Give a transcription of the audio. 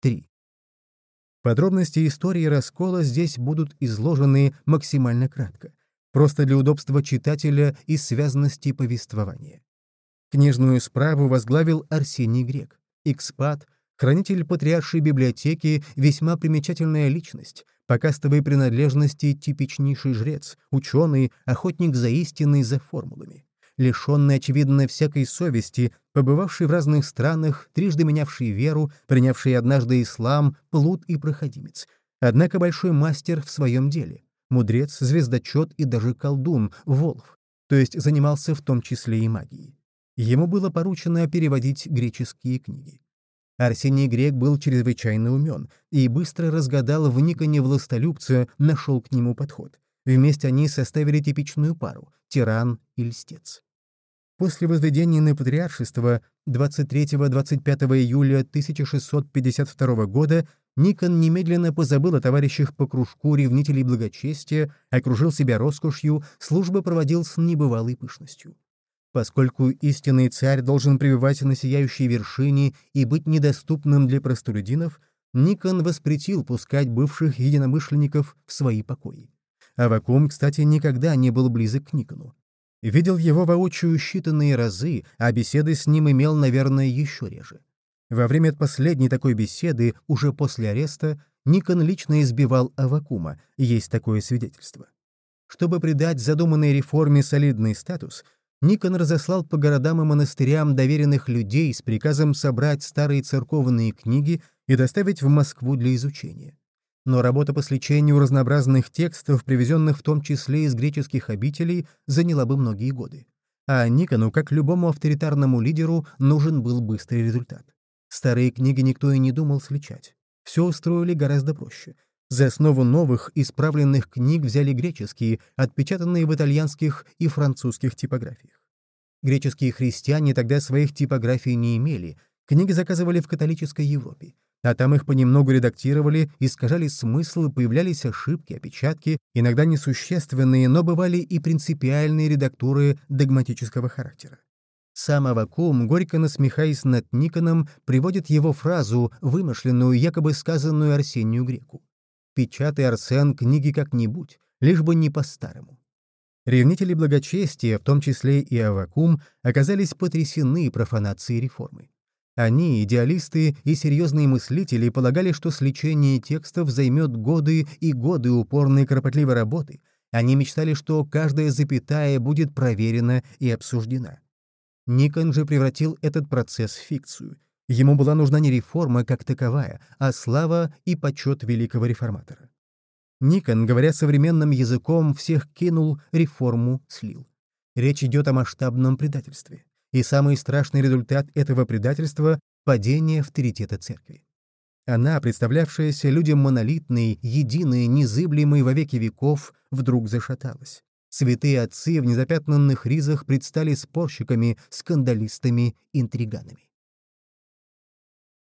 3. Подробности истории раскола здесь будут изложены максимально кратко, просто для удобства читателя и связанности повествования. Книжную справу возглавил Арсений Грек, экспат, хранитель патриаршей библиотеки, весьма примечательная личность, по кастовой принадлежности типичнейший жрец, ученый, охотник за истиной, за формулами лишенный, очевидно, всякой совести, побывавший в разных странах, трижды менявший веру, принявший однажды ислам, плут и проходимец. Однако большой мастер в своем деле. Мудрец, звездочет и даже колдун, Волф, то есть занимался в том числе и магией. Ему было поручено переводить греческие книги. Арсений Грек был чрезвычайно умен и быстро разгадал в Никоне властолюбца, нашел к нему подход. Вместе они составили типичную пару — тиран и льстец. После возведения на патриаршество 23-25 июля 1652 года Никон немедленно позабыл о товарищах по кружку ревнителей благочестия, окружил себя роскошью, службы проводил с небывалой пышностью. Поскольку истинный царь должен пребывать на сияющей вершине и быть недоступным для простолюдинов, Никон воспретил пускать бывших единомышленников в свои покои. Авакум, кстати, никогда не был близок к Никону. Видел его воочию считанные разы, а беседы с ним имел, наверное, еще реже. Во время последней такой беседы, уже после ареста, Никон лично избивал Авакума, есть такое свидетельство. Чтобы придать задуманной реформе солидный статус, Никон разослал по городам и монастырям доверенных людей с приказом собрать старые церковные книги и доставить в Москву для изучения но работа по сличению разнообразных текстов, привезенных в том числе из греческих обителей, заняла бы многие годы. А Никону, как любому авторитарному лидеру, нужен был быстрый результат. Старые книги никто и не думал сличать. Все устроили гораздо проще. За основу новых, исправленных книг взяли греческие, отпечатанные в итальянских и французских типографиях. Греческие христиане тогда своих типографий не имели, книги заказывали в католической Европе а там их понемногу редактировали, искажали смысл, появлялись ошибки, опечатки, иногда несущественные, но бывали и принципиальные редактуры догматического характера. Сам Авакум, горько насмехаясь над Никоном, приводит его фразу, вымышленную, якобы сказанную Арсению Греку. «Печатай, Арсен, книги как-нибудь, лишь бы не по-старому». Ревнители благочестия, в том числе и Авакум, оказались потрясены профанацией реформы. Они, идеалисты и серьезные мыслители, полагали, что сличение текстов займет годы и годы упорной кропотливой работы. Они мечтали, что каждая запятая будет проверена и обсуждена. Никон же превратил этот процесс в фикцию. Ему была нужна не реформа как таковая, а слава и почет великого реформатора. Никон, говоря современным языком, всех кинул, реформу слил. Речь идет о масштабном предательстве и самый страшный результат этого предательства — падение авторитета церкви. Она, представлявшаяся людям монолитной, единой, незыблемой во веки веков, вдруг зашаталась. Святые отцы в незапятнанных ризах предстали спорщиками, скандалистами, интриганами.